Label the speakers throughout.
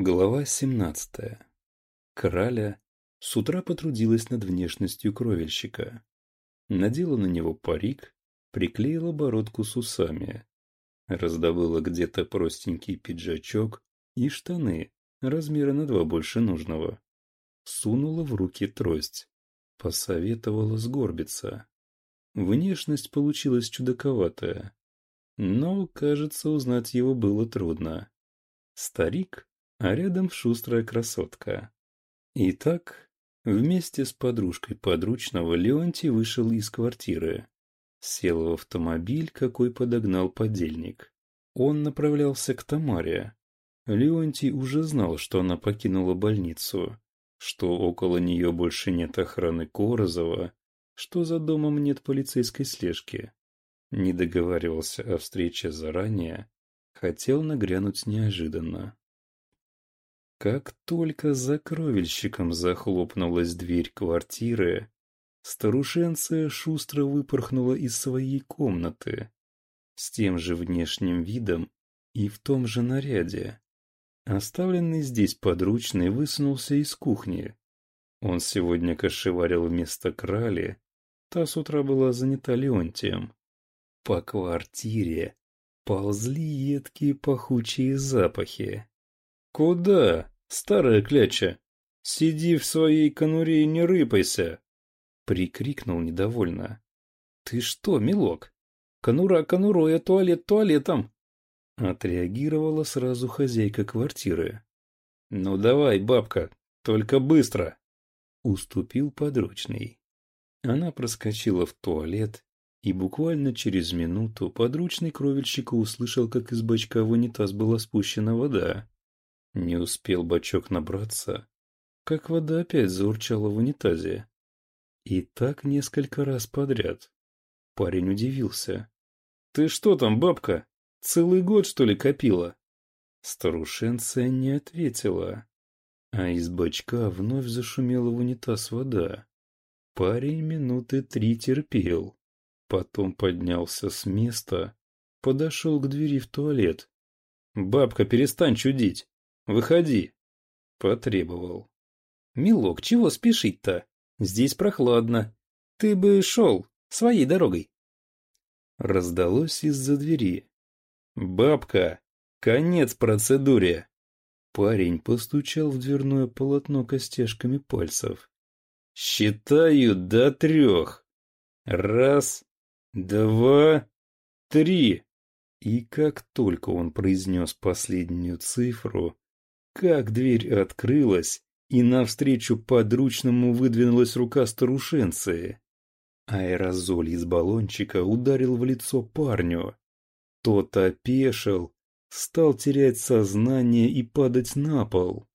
Speaker 1: Глава 17. Краля с утра потрудилась над внешностью кровельщика. Надела на него парик, приклеила бородку с усами. Раздобыла где-то простенький пиджачок и штаны, размера на два больше нужного. Сунула в руки трость. Посоветовала сгорбиться. Внешность получилась чудаковатая. Но, кажется, узнать его было трудно. Старик а рядом шустрая красотка. Итак, вместе с подружкой подручного Леонтий вышел из квартиры. Сел в автомобиль, какой подогнал подельник. Он направлялся к Тамаре. Леонтий уже знал, что она покинула больницу, что около нее больше нет охраны Корозова, что за домом нет полицейской слежки. Не договаривался о встрече заранее, хотел нагрянуть неожиданно. Как только за кровельщиком захлопнулась дверь квартиры, старушенция шустро выпорхнула из своей комнаты с тем же внешним видом и в том же наряде. Оставленный здесь подручный высунулся из кухни. Он сегодня кошеварил вместо крали, та с утра была занята Леонтием. По квартире ползли едкие пахучие запахи. «Куда, старая кляча? Сиди в своей конуре и не рыпайся!» Прикрикнул недовольно. «Ты что, милок? Конура конурой, а туалет туалетом!» Отреагировала сразу хозяйка квартиры. «Ну давай, бабка, только быстро!» Уступил подручный. Она проскочила в туалет, и буквально через минуту подручный кровельщика услышал, как из бачка в унитаз была спущена вода. Не успел бачок набраться, как вода опять заурчала в унитазе. И так несколько раз подряд. Парень удивился. «Ты что там, бабка? Целый год, что ли, копила?» Старушенция не ответила, а из бачка вновь зашумела в унитаз вода. Парень минуты три терпел, потом поднялся с места, подошел к двери в туалет. «Бабка, перестань чудить! Выходи!» Потребовал. «Милок, чего спешить-то? Здесь прохладно. Ты бы шел своей дорогой». Раздалось из-за двери. «Бабка, конец процедуре!» Парень постучал в дверное полотно костяшками пальцев. «Считаю до трех. Раз, два, три!» И как только он произнес последнюю цифру, как дверь открылась, и навстречу подручному выдвинулась рука старушенцы. Аэрозоль из баллончика ударил в лицо парню. Тот опешил, стал терять сознание и падать на пол.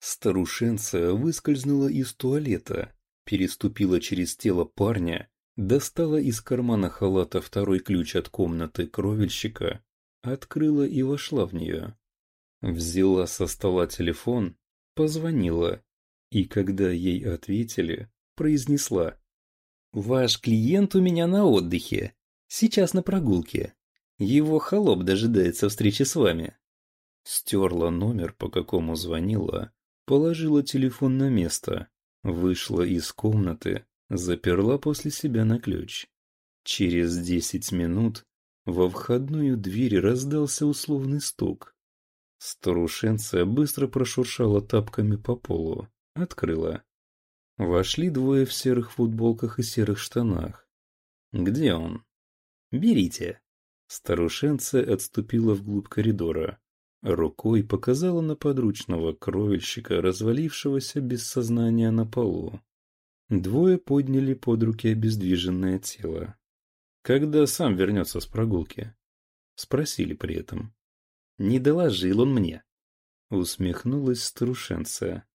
Speaker 1: Старушенция выскользнула из туалета, переступила через тело парня, достала из кармана халата второй ключ от комнаты кровельщика, открыла и вошла в нее. Взяла со стола телефон, позвонила, и когда ей ответили, произнесла. «Ваш клиент у меня на отдыхе, сейчас на прогулке. Его холоп дожидается встречи с вами». Стерла номер, по какому звонила, положила телефон на место, вышла из комнаты, заперла после себя на ключ. Через десять минут во входную дверь раздался условный стук. Старушенция быстро прошуршала тапками по полу. Открыла. Вошли двое в серых футболках и серых штанах. «Где он?» «Берите». Старушенция отступила вглубь коридора. Рукой показала на подручного кровельщика, развалившегося без сознания на полу. Двое подняли под руки обездвиженное тело. «Когда сам вернется с прогулки?» Спросили при этом. Не доложил он мне. Усмехнулась старушенция.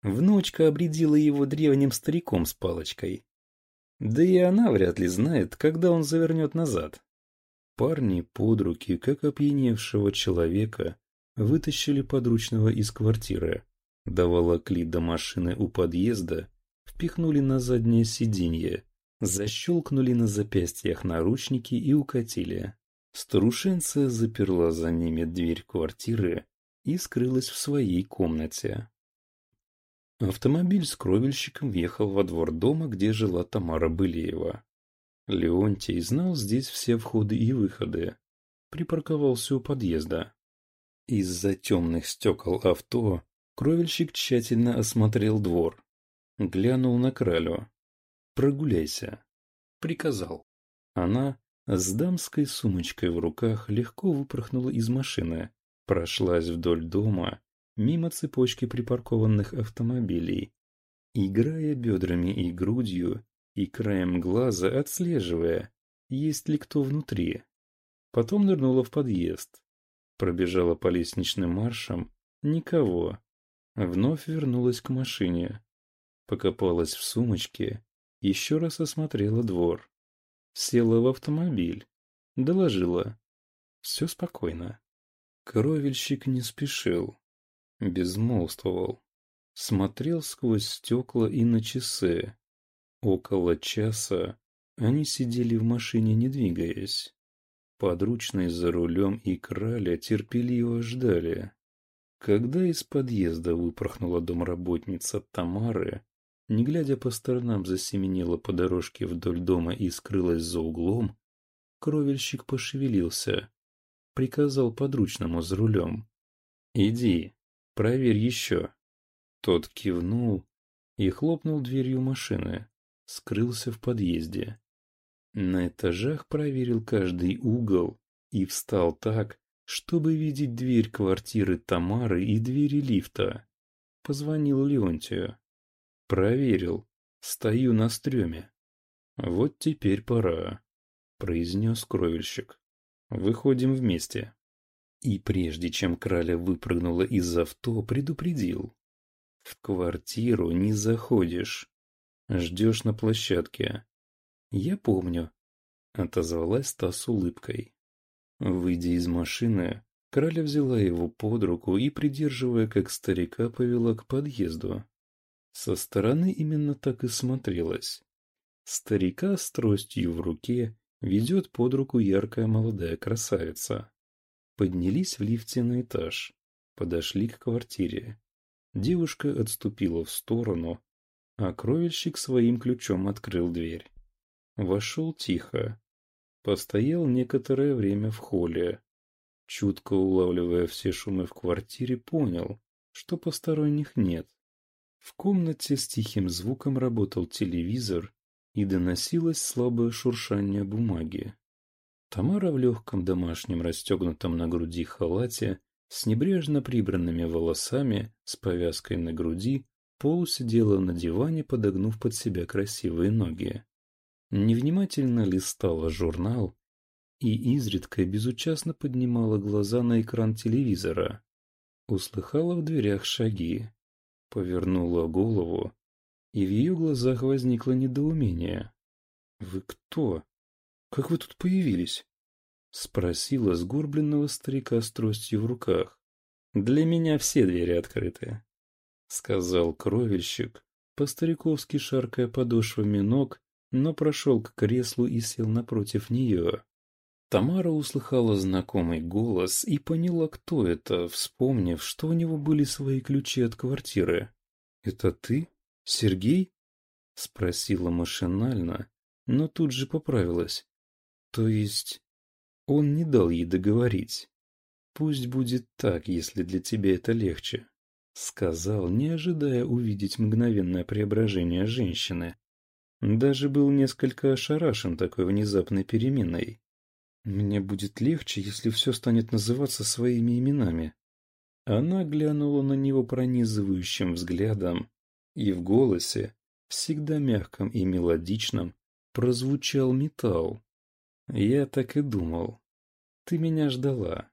Speaker 1: Внучка обредила его древним стариком с палочкой. Да и она вряд ли знает, когда он завернет назад. Парни под руки, как опьяневшего человека, вытащили подручного из квартиры, доволокли до машины у подъезда, впихнули на заднее сиденье, защелкнули на запястьях наручники и укатили. Старушенция заперла за ними дверь квартиры, и скрылась в своей комнате. Автомобиль с кровельщиком въехал во двор дома, где жила Тамара Былеева. Леонтий знал здесь все входы и выходы. Припарковался у подъезда. Из-за темных стекол авто кровельщик тщательно осмотрел двор. Глянул на кралю. «Прогуляйся», — приказал. Она с дамской сумочкой в руках легко выпорхнула из машины, прошлась вдоль дома мимо цепочки припаркованных автомобилей, играя бедрами и грудью и краем глаза отслеживая, есть ли кто внутри. Потом нырнула в подъезд, пробежала по лестничным маршам, никого. Вновь вернулась к машине, покопалась в сумочке, еще раз осмотрела двор. Села в автомобиль, доложила. Все спокойно. Кровельщик не спешил безмолвствовал. Смотрел сквозь стекла и на часы. Около часа они сидели в машине, не двигаясь. Подручные за рулем и краля терпеливо ждали. Когда из подъезда выпорхнула домработница Тамары, не глядя по сторонам, засеменила по дорожке вдоль дома и скрылась за углом, кровельщик пошевелился, приказал подручному за рулем. «Иди, Проверь еще. Тот кивнул и хлопнул дверью машины. Скрылся в подъезде. На этажах проверил каждый угол и встал так, чтобы видеть дверь квартиры Тамары и двери лифта. Позвонил Леонтию. Проверил. Стою на стреме. Вот теперь пора, произнес кровельщик. Выходим вместе. И прежде чем Краля выпрыгнула из авто, предупредил. В квартиру не заходишь. Ждешь на площадке. Я помню. Отозвалась та с улыбкой. Выйдя из машины, Краля взяла его под руку и, придерживая как старика, повела к подъезду. Со стороны именно так и смотрелось. Старика с тростью в руке ведет под руку яркая молодая красавица. Поднялись в лифте на этаж. Подошли к квартире. Девушка отступила в сторону, а кровельщик своим ключом открыл дверь. Вошел тихо. Постоял некоторое время в холле. Чутко улавливая все шумы в квартире, понял, что посторонних нет. В комнате с тихим звуком работал телевизор, и доносилось слабое шуршание бумаги. Тамара в легком домашнем расстегнутом на груди халате, с небрежно прибранными волосами, с повязкой на груди, полусидела на диване, подогнув под себя красивые ноги. Невнимательно листала журнал и изредка безучастно поднимала глаза на экран телевизора. Услыхала в дверях шаги, повернула голову, и в ее глазах возникло недоумение. «Вы кто?» Как вы тут появились? Спросила сгорбленного старика с тростью в руках. Для меня все двери открыты, сказал кровельщик, по-стариковски шаркая подошвами ног, но прошел к креслу и сел напротив нее. Тамара услыхала знакомый голос и поняла, кто это, вспомнив, что у него были свои ключи от квартиры. «Это ты? Сергей?» — спросила машинально, но тут же поправилась. То есть он не дал ей договорить. Пусть будет так, если для тебя это легче, сказал, не ожидая увидеть мгновенное преображение женщины. Даже был несколько ошарашен такой внезапной переменой. Мне будет легче, если все станет называться своими именами. Она глянула на него пронизывающим взглядом, и в голосе, всегда мягком и мелодичном, прозвучал металл. Я так и думал. Ты меня ждала.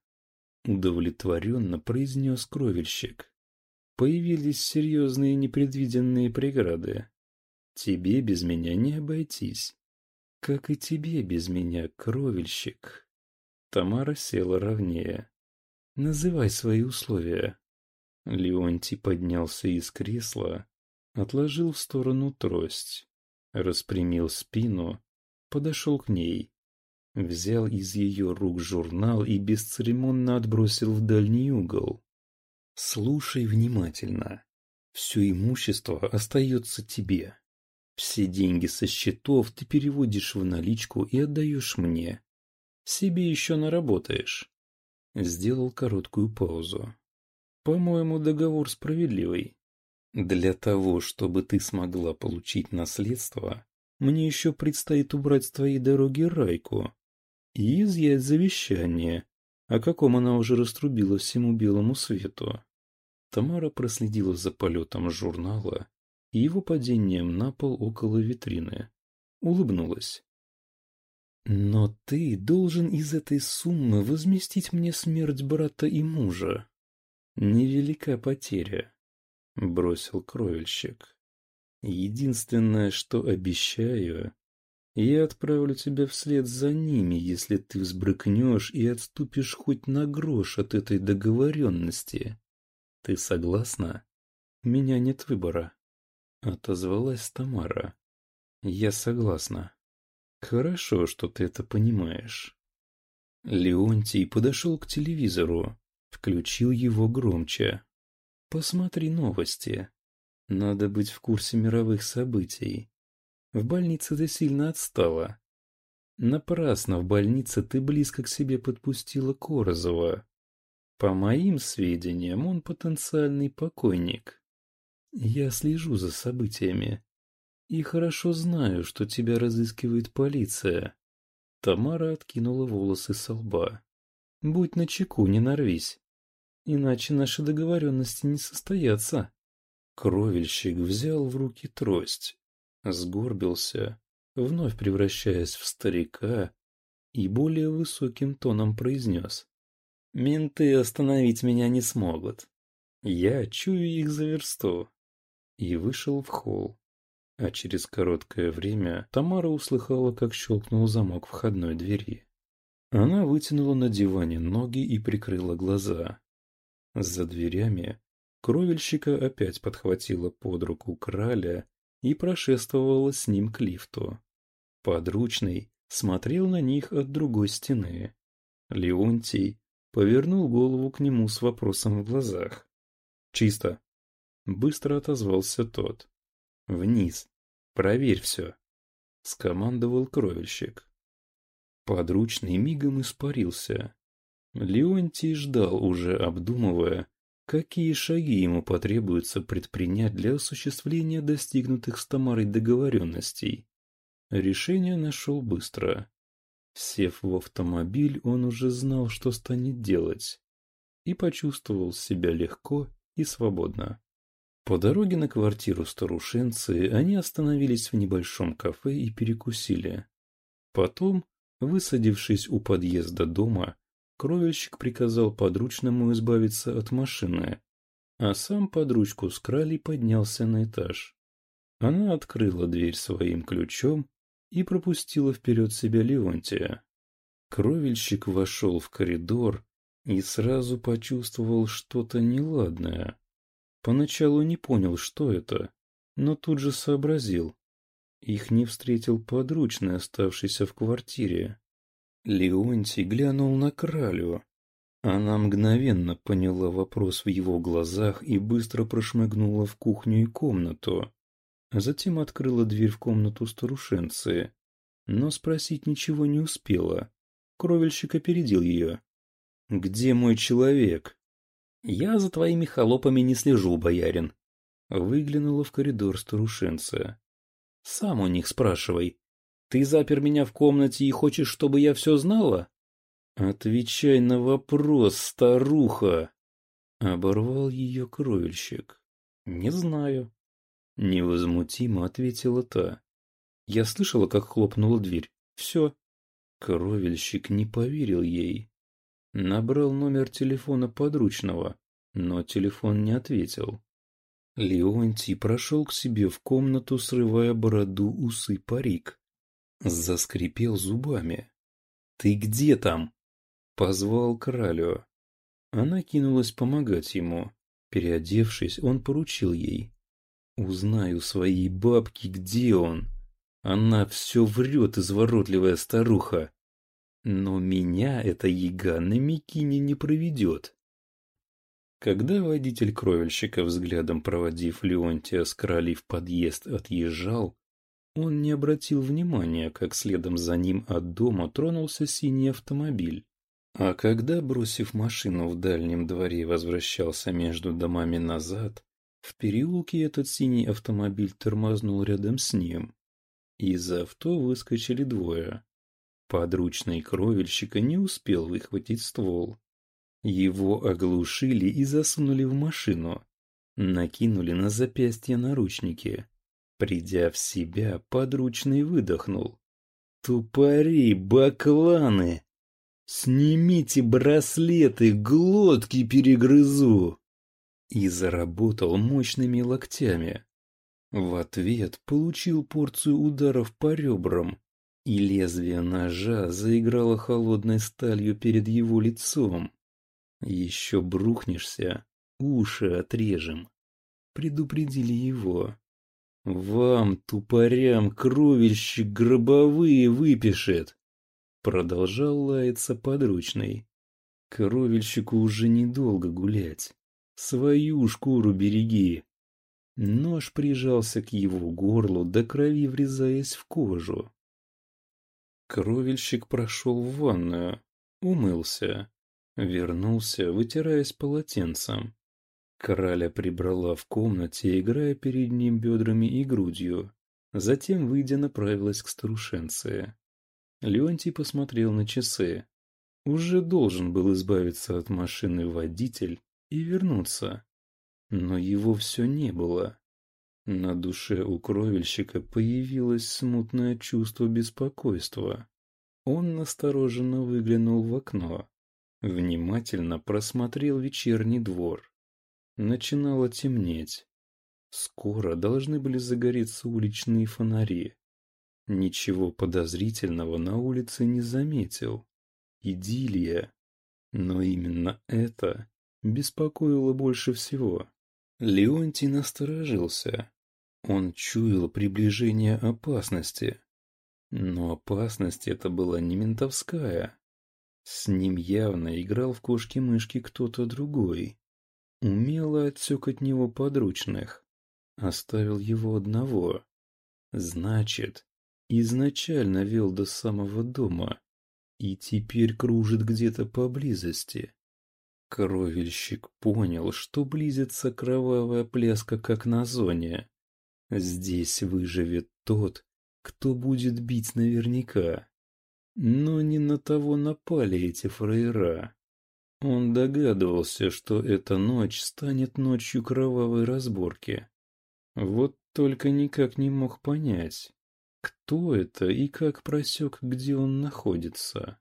Speaker 1: Удовлетворенно произнес кровельщик. Появились серьезные непредвиденные преграды. Тебе без меня не обойтись. Как и тебе без меня, кровельщик. Тамара села ровнее. Называй свои условия. Леонтий поднялся из кресла, отложил в сторону трость, распрямил спину, подошел к ней Взял из ее рук журнал и бесцеремонно отбросил в дальний угол. Слушай внимательно. Все имущество остается тебе. Все деньги со счетов ты переводишь в наличку и отдаешь мне. Себе еще наработаешь. Сделал короткую паузу. По-моему, договор справедливый. Для того, чтобы ты смогла получить наследство, мне еще предстоит убрать с твоей дороги Райку и изъять завещание, о каком она уже раструбила всему белому свету. Тамара проследила за полетом журнала и его падением на пол около витрины. Улыбнулась. «Но ты должен из этой суммы возместить мне смерть брата и мужа. Невелика потеря», — бросил кровельщик. «Единственное, что обещаю, я отправлю тебя вслед за ними, если ты взбрыкнешь и отступишь хоть на грош от этой договоренности. Ты согласна? У меня нет выбора». Отозвалась Тамара. Я согласна. Хорошо, что ты это понимаешь. Леонтий подошел к телевизору, включил его громче. Посмотри новости. Надо быть в курсе мировых событий. В больнице ты сильно отстала. Напрасно в больнице ты близко к себе подпустила Корозова. По моим сведениям, он потенциальный покойник. Я слежу за событиями и хорошо знаю, что тебя разыскивает полиция. Тамара откинула волосы со лба. Будь начеку, не нарвись. Иначе наши договоренности не состоятся. Кровельщик взял в руки трость, сгорбился, вновь превращаясь в старика, и более высоким тоном произнес. «Менты остановить меня не смогут. Я чую их за версту и вышел в холл. А через короткое время Тамара услыхала, как щелкнул замок входной двери. Она вытянула на диване ноги и прикрыла глаза. За дверями кровельщика опять подхватила под руку краля и прошествовала с ним к лифту. Подручный смотрел на них от другой стены. Леонтий повернул голову к нему с вопросом в глазах. «Чисто», Быстро отозвался тот. «Вниз. Проверь все», — скомандовал кровельщик. Подручный мигом испарился. Леонтий ждал, уже обдумывая, какие шаги ему потребуется предпринять для осуществления достигнутых с Тамарой договоренностей. Решение нашел быстро. Сев в автомобиль, он уже знал, что станет делать, и почувствовал себя легко и свободно. По дороге на квартиру старушенцы они остановились в небольшом кафе и перекусили. Потом, высадившись у подъезда дома, кровельщик приказал подручному избавиться от машины, а сам под ручку с крали поднялся на этаж. Она открыла дверь своим ключом и пропустила вперед себя Леонтия. Кровельщик вошел в коридор и сразу почувствовал что-то неладное. Поначалу не понял, что это, но тут же сообразил. Их не встретил подручный, оставшийся в квартире. Леонтий глянул на Кралю. Она мгновенно поняла вопрос в его глазах и быстро прошмыгнула в кухню и комнату. Затем открыла дверь в комнату старушенцы, но спросить ничего не успела. Кровельщик опередил ее. «Где мой человек?» «Я за твоими холопами не слежу, боярин», — выглянула в коридор старушенция. «Сам у них спрашивай. Ты запер меня в комнате и хочешь, чтобы я все знала?» «Отвечай на вопрос, старуха!» — оборвал ее кровельщик. «Не знаю». Невозмутимо ответила та. Я слышала, как хлопнула дверь. Все. Кровельщик не поверил ей. Набрал номер телефона подручного, но телефон не ответил. Леонтий прошел к себе в комнату, срывая бороду, усы, парик. Заскрипел зубами. «Ты где там?» Позвал Кралю. Она кинулась помогать ему. Переодевшись, он поручил ей. «Узнаю своей бабки, где он. Она все врет, изворотливая старуха. Но меня эта яга на Микине не проведет. Когда водитель кровельщика, взглядом проводив Леонтия с Крали в подъезд, отъезжал, он не обратил внимания, как следом за ним от дома тронулся синий автомобиль. А когда, бросив машину в дальнем дворе, возвращался между домами назад, в переулке этот синий автомобиль тормознул рядом с ним. Из авто выскочили двое. Подручный кровельщика не успел выхватить ствол. Его оглушили и засунули в машину. Накинули на запястье наручники. Придя в себя, подручный выдохнул. «Тупари, бакланы! Снимите браслеты, глотки перегрызу!» И заработал мощными локтями. В ответ получил порцию ударов по ребрам, и лезвие ножа заиграло холодной сталью перед его лицом. Еще брухнешься, уши отрежем. Предупредили его. Вам, тупорям, кровельщик гробовые выпишет. Продолжал лаяться подручный. Кровельщику уже недолго гулять. Свою шкуру береги. Нож прижался к его горлу, до крови врезаясь в кожу. Кровельщик прошел в ванную, умылся, Вернулся, вытираясь полотенцем. Краля прибрала в комнате, играя перед ним бедрами и грудью. Затем, выйдя, направилась к старушенце. Леонтий посмотрел на часы. Уже должен был избавиться от машины водитель и вернуться. Но его все не было. На душе у кровельщика появилось смутное чувство беспокойства. Он настороженно выглянул в окно. Внимательно просмотрел вечерний двор. Начинало темнеть. Скоро должны были загореться уличные фонари. Ничего подозрительного на улице не заметил. Идиллия. Но именно это беспокоило больше всего. Леонтий насторожился. Он чуял приближение опасности. Но опасность эта была не ментовская. С ним явно играл в кошки-мышки кто-то другой. Умело отсек от него подручных. Оставил его одного. Значит, изначально вел до самого дома. И теперь кружит где-то поблизости. Кровельщик понял, что близится кровавая пляска, как на зоне. Здесь выживет тот, кто будет бить наверняка. Но не на того напали эти фраера. Он догадывался, что эта ночь станет ночью кровавой разборки. Вот только никак не мог понять, кто это и как просек, где он находится.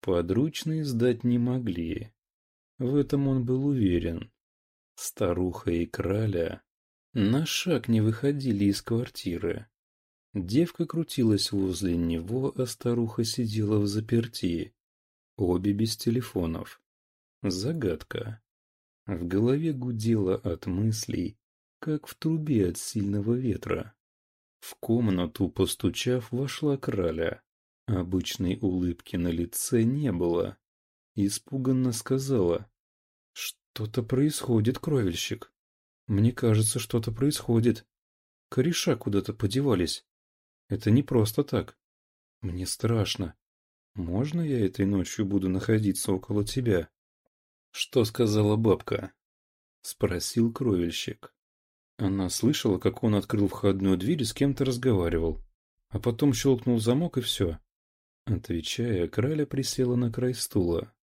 Speaker 1: Подручные сдать не могли. В этом он был уверен. Старуха и краля на шаг не выходили из квартиры. Девка крутилась возле него, а старуха сидела в заперти. Обе без телефонов. Загадка. В голове гудело от мыслей, как в трубе от сильного ветра. В комнату, постучав, вошла краля. Обычной улыбки на лице не было. Испуганно сказала. «Что-то происходит, кровельщик. Мне кажется, что-то происходит. Кореша куда-то подевались. Это не просто так. Мне страшно. Можно я этой ночью буду находиться около тебя? Что сказала бабка? Спросил кровельщик. Она слышала, как он открыл входную дверь и с кем-то разговаривал. А потом щелкнул замок и все. Отвечая, краля присела на край стула.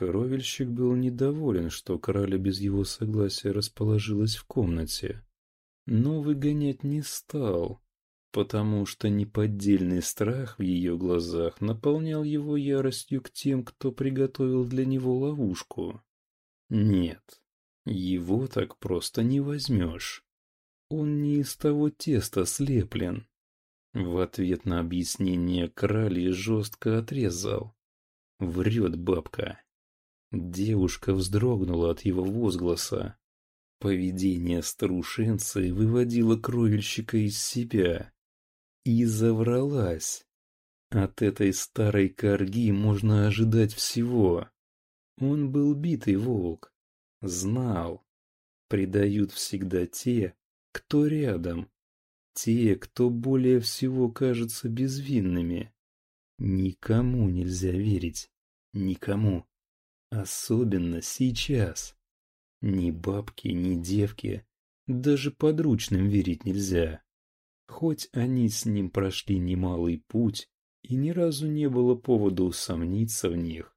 Speaker 1: Кровельщик был недоволен, что краля без его согласия расположилась в комнате. Но выгонять не стал потому что неподдельный страх в ее глазах наполнял его яростью к тем, кто приготовил для него ловушку. Нет, его так просто не возьмешь. Он не из того теста слеплен. В ответ на объяснение Крали жестко отрезал. Врет бабка. Девушка вздрогнула от его возгласа. Поведение старушенцы выводило кровельщика из себя. И завралась. От этой старой корги можно ожидать всего. Он был битый волк. знал. Предают всегда те, кто рядом. Те, кто более всего кажется безвинными. Никому нельзя верить. Никому. Особенно сейчас. Ни бабки, ни девки. Даже подручным верить нельзя. Хоть они с ним прошли немалый путь, и ни разу не было повода усомниться в них.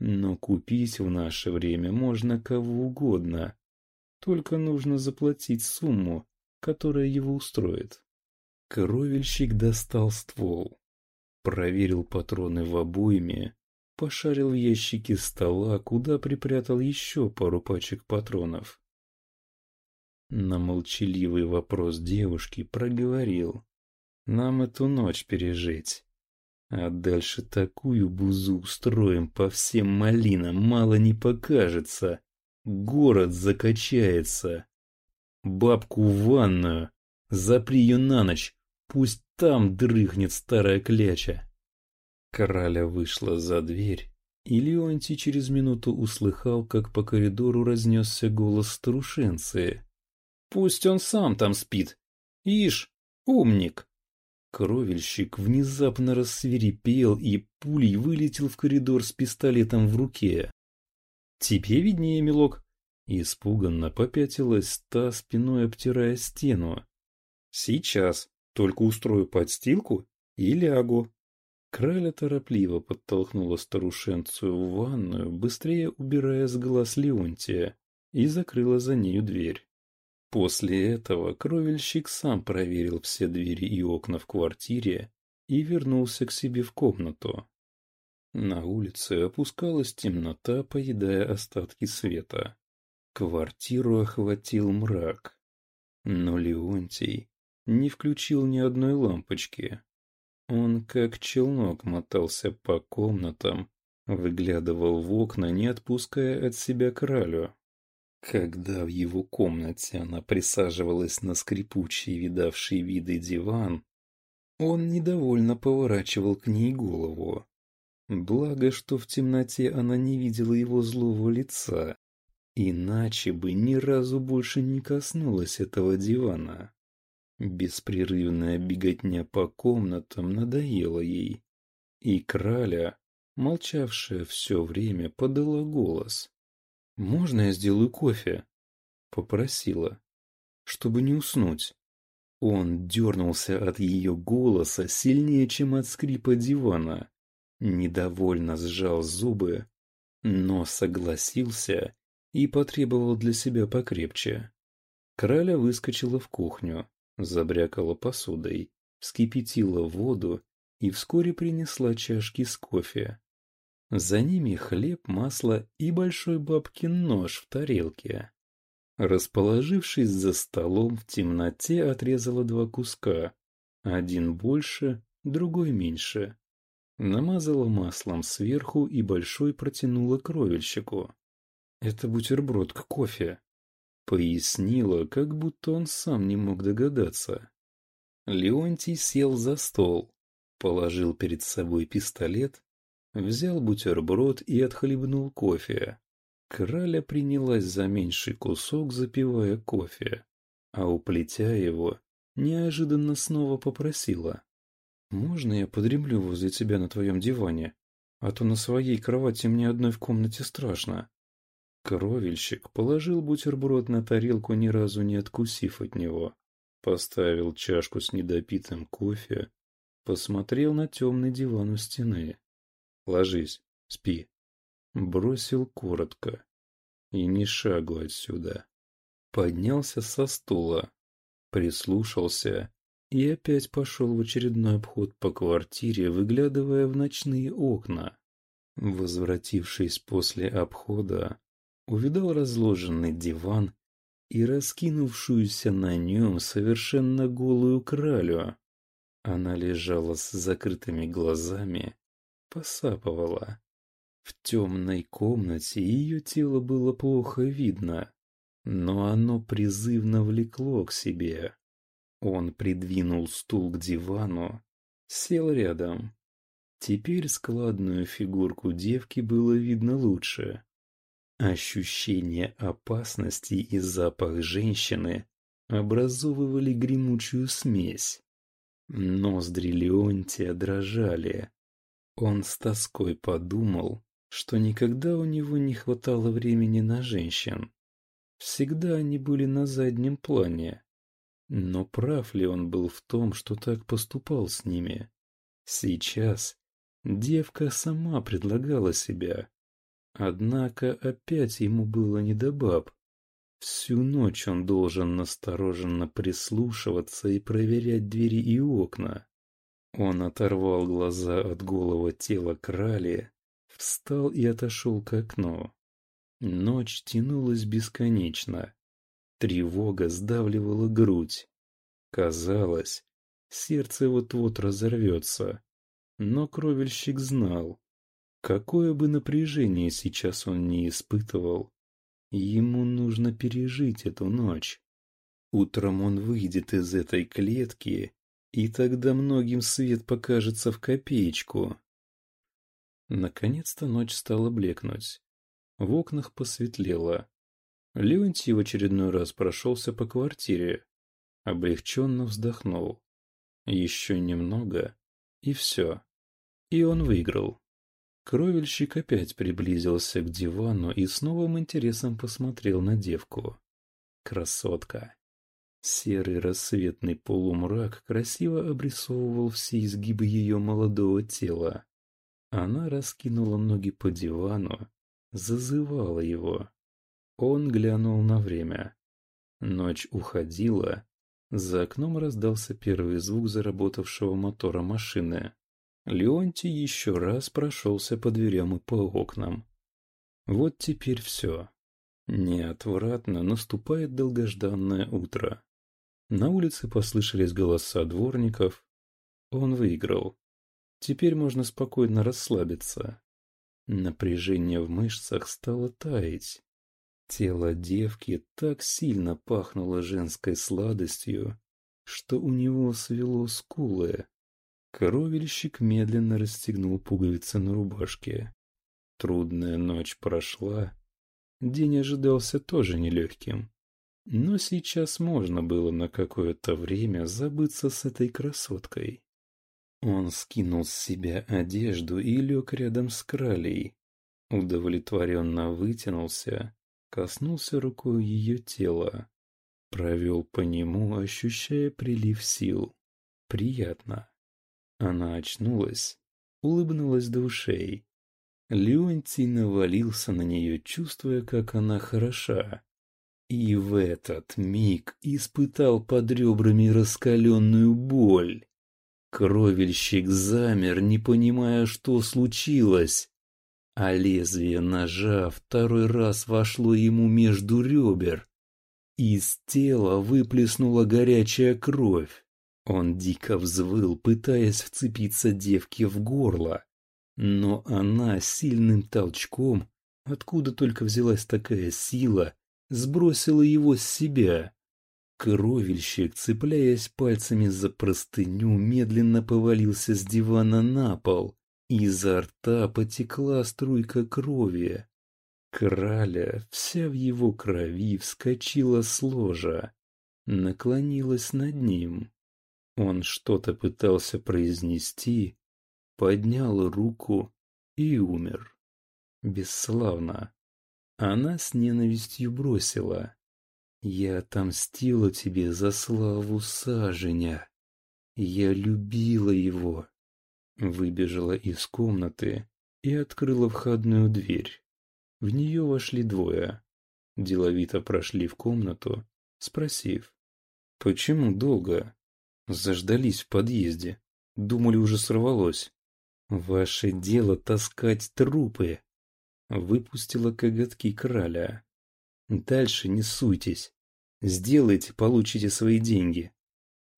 Speaker 1: Но купить в наше время можно кого угодно. Только нужно заплатить сумму, которая его устроит. Кровельщик достал ствол, проверил патроны в обойме, пошарил в ящике стола, куда припрятал еще пару пачек патронов. На молчаливый вопрос девушки проговорил. «Нам эту ночь пережить. А дальше такую бузу устроим по всем малинам, мало не покажется. Город закачается. Бабку в ванную, запри ее на ночь, пусть там дрыхнет старая кляча. Кораля вышла за дверь, и Леонтий через минуту услыхал, как по коридору разнесся голос старушенцы. «Пусть он сам там спит. Ишь, умник!» Кровельщик внезапно рассверепел и пулей вылетел в коридор с пистолетом в руке. «Тебе виднее, милок!» Испуганно попятилась та, спиной обтирая стену. «Сейчас. Только устрою подстилку и лягу». Краля торопливо подтолкнула старушенцию в ванную, быстрее убирая с глаз Леонтия, и закрыла за нею дверь. После этого кровельщик сам проверил все двери и окна в квартире и вернулся к себе в комнату. На улице опускалась темнота, поедая остатки света. Квартиру охватил мрак. Но Леонтий не включил ни одной лампочки. Он как челнок мотался по комнатам, выглядывал в окна, не отпуская от себя кралю. Когда в его комнате она присаживалась на скрипучий, видавший виды диван, он недовольно поворачивал к ней голову. Благо, что в темноте она не видела его злого лица, иначе бы ни разу больше не коснулась этого дивана. Беспрерывная беготня по комнатам надоела ей, и краля, молчавшая все время, подала голос. «Можно я сделаю кофе?» — попросила, чтобы не уснуть. Он дернулся от ее голоса сильнее, чем от скрипа дивана, недовольно сжал зубы, но согласился и потребовал для себя покрепче. Краля выскочила в кухню, забрякала посудой, вскипятила воду и вскоре принесла чашки с кофе. За ними хлеб, масло и большой бабкин нож в тарелке. Расположившись за столом в темноте, отрезала два куска. Один больше, другой меньше. Намазала маслом сверху и большой протянула кровельщику. «Это бутерброд к кофе», — пояснила, как будто он сам не мог догадаться. Леонтий сел за стол, положил перед собой пистолет Взял бутерброд и отхлебнул кофе. Краля принялась за меньший кусок, запивая кофе, а уплетя его, неожиданно снова попросила. «Можно я подремлю возле тебя на твоем диване? А то на своей кровати мне одной в комнате страшно». Кровельщик положил бутерброд на тарелку, ни разу не откусив от него. Поставил чашку с недопитым кофе, посмотрел на темный диван у стены. Ложись, спи. Бросил коротко. И ни шагу отсюда. Поднялся со стула, прислушался и опять пошел в очередной обход по квартире, выглядывая в ночные окна. Возвратившись после обхода, увидал разложенный диван и раскинувшуюся на нем совершенно голую кралю. Она лежала с закрытыми глазами посапывала. В темной комнате ее тело было плохо видно, но оно призывно влекло к себе. Он придвинул стул к дивану, сел рядом. Теперь складную фигурку девки было видно лучше. Ощущение опасности и запах женщины образовывали гремучую смесь. Ноздри Леонтия дрожали. Он с тоской подумал, что никогда у него не хватало времени на женщин. Всегда они были на заднем плане. Но прав ли он был в том, что так поступал с ними? Сейчас девка сама предлагала себя. Однако опять ему было не до баб. Всю ночь он должен настороженно прислушиваться и проверять двери и окна. Он оторвал глаза от голого тела крали, встал и отошел к окну. Ночь тянулась бесконечно. Тревога сдавливала грудь. Казалось, сердце вот-вот разорвется. Но кровельщик знал, какое бы напряжение сейчас он не испытывал, ему нужно пережить эту ночь. Утром он выйдет из этой клетки, и тогда многим свет покажется в копеечку. Наконец-то ночь стала блекнуть. В окнах посветлело. Леонтий в очередной раз прошелся по квартире. Облегченно вздохнул. Еще немного, и все. И он выиграл. Кровельщик опять приблизился к дивану и с новым интересом посмотрел на девку. Красотка. Серый рассветный полумрак красиво обрисовывал все изгибы ее молодого тела. Она раскинула ноги по дивану, зазывала его. Он глянул на время. Ночь уходила. За окном раздался первый звук заработавшего мотора машины. Леонтий еще раз прошелся по дверям и по окнам. Вот теперь все. Неотвратно наступает долгожданное утро. На улице послышались голоса дворников. Он выиграл. Теперь можно спокойно расслабиться. Напряжение в мышцах стало таять. Тело девки так сильно пахнуло женской сладостью, что у него свело скулы. Коровельщик медленно расстегнул пуговицы на рубашке. Трудная ночь прошла. День ожидался тоже нелегким. Но сейчас можно было на какое-то время забыться с этой красоткой. Он скинул с себя одежду и лег рядом с кралей. Удовлетворенно вытянулся, коснулся рукой ее тела. Провел по нему, ощущая прилив сил. Приятно. Она очнулась, улыбнулась до ушей. Леонтий навалился на нее, чувствуя, как она хороша. И в этот миг испытал под ребрами раскаленную боль. Кровельщик замер, не понимая, что случилось. А лезвие ножа второй раз вошло ему между ребер. Из тела выплеснула горячая кровь. Он дико взвыл, пытаясь вцепиться девке в горло. Но она сильным толчком, откуда только взялась такая сила, сбросила его с себя. Кровельщик, цепляясь пальцами за простыню, медленно повалился с дивана на пол. Изо рта потекла струйка крови. Краля, вся в его крови, вскочила с ложа, наклонилась над ним. Он что-то пытался произнести, поднял руку и умер. Бесславно. Она с ненавистью бросила. Я отомстила тебе за славу саженя. Я любила его. Выбежала из комнаты и открыла входную дверь. В нее вошли двое. Деловито прошли в комнату, спросив. «Почему долго?» Заждались в подъезде. Думали, уже сорвалось. «Ваше дело таскать трупы!» Выпустила коготки краля. Дальше не суйтесь. Сделайте, получите свои деньги.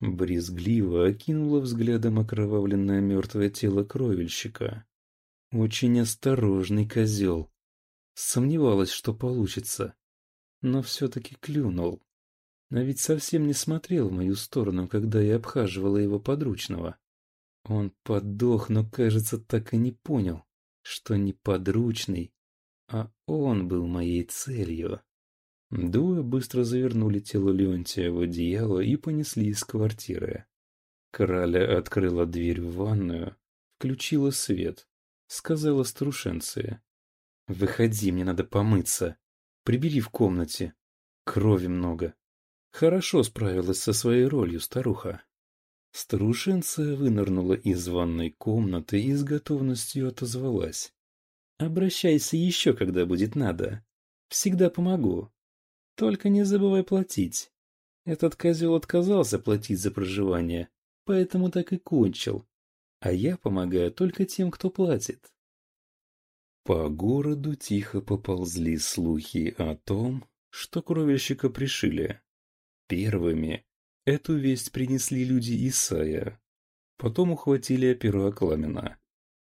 Speaker 1: Брезгливо окинула взглядом окровавленное мертвое тело кровельщика. Очень осторожный козел. Сомневалась, что получится. Но все-таки клюнул. А ведь совсем не смотрел в мою сторону, когда я обхаживала его подручного. Он подох, но, кажется, так и не понял, что не подручный, а он был моей целью. Двое быстро завернули тело Леонтия в одеяло и понесли из квартиры. Краля открыла дверь в ванную, включила свет, сказала старушенция. «Выходи, мне надо помыться. Прибери в комнате. Крови много». Хорошо справилась со своей ролью старуха. Старушенция вынырнула из ванной комнаты и с готовностью отозвалась. «Обращайся еще, когда будет надо. Всегда помогу. Только не забывай платить. Этот козел отказался платить за проживание, поэтому так и кончил. А я помогаю только тем, кто платит». По городу тихо поползли слухи о том, что кровельщика пришили. Первыми Эту весть принесли люди Исая. Потом ухватили оперу Акламена.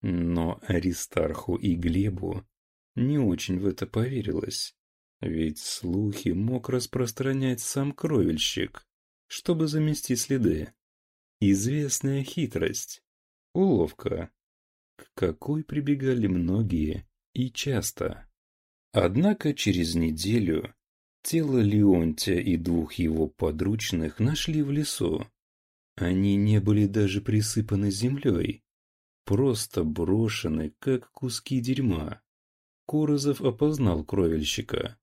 Speaker 1: Но Аристарху и Глебу не очень в это поверилось. Ведь слухи мог распространять сам кровельщик, чтобы замести следы. Известная хитрость. Уловка. К какой прибегали многие и часто. Однако через неделю Тело Леонтия и двух его подручных нашли в лесу. Они не были даже присыпаны землей, просто брошены, как куски дерьма. Корозов опознал кровельщика.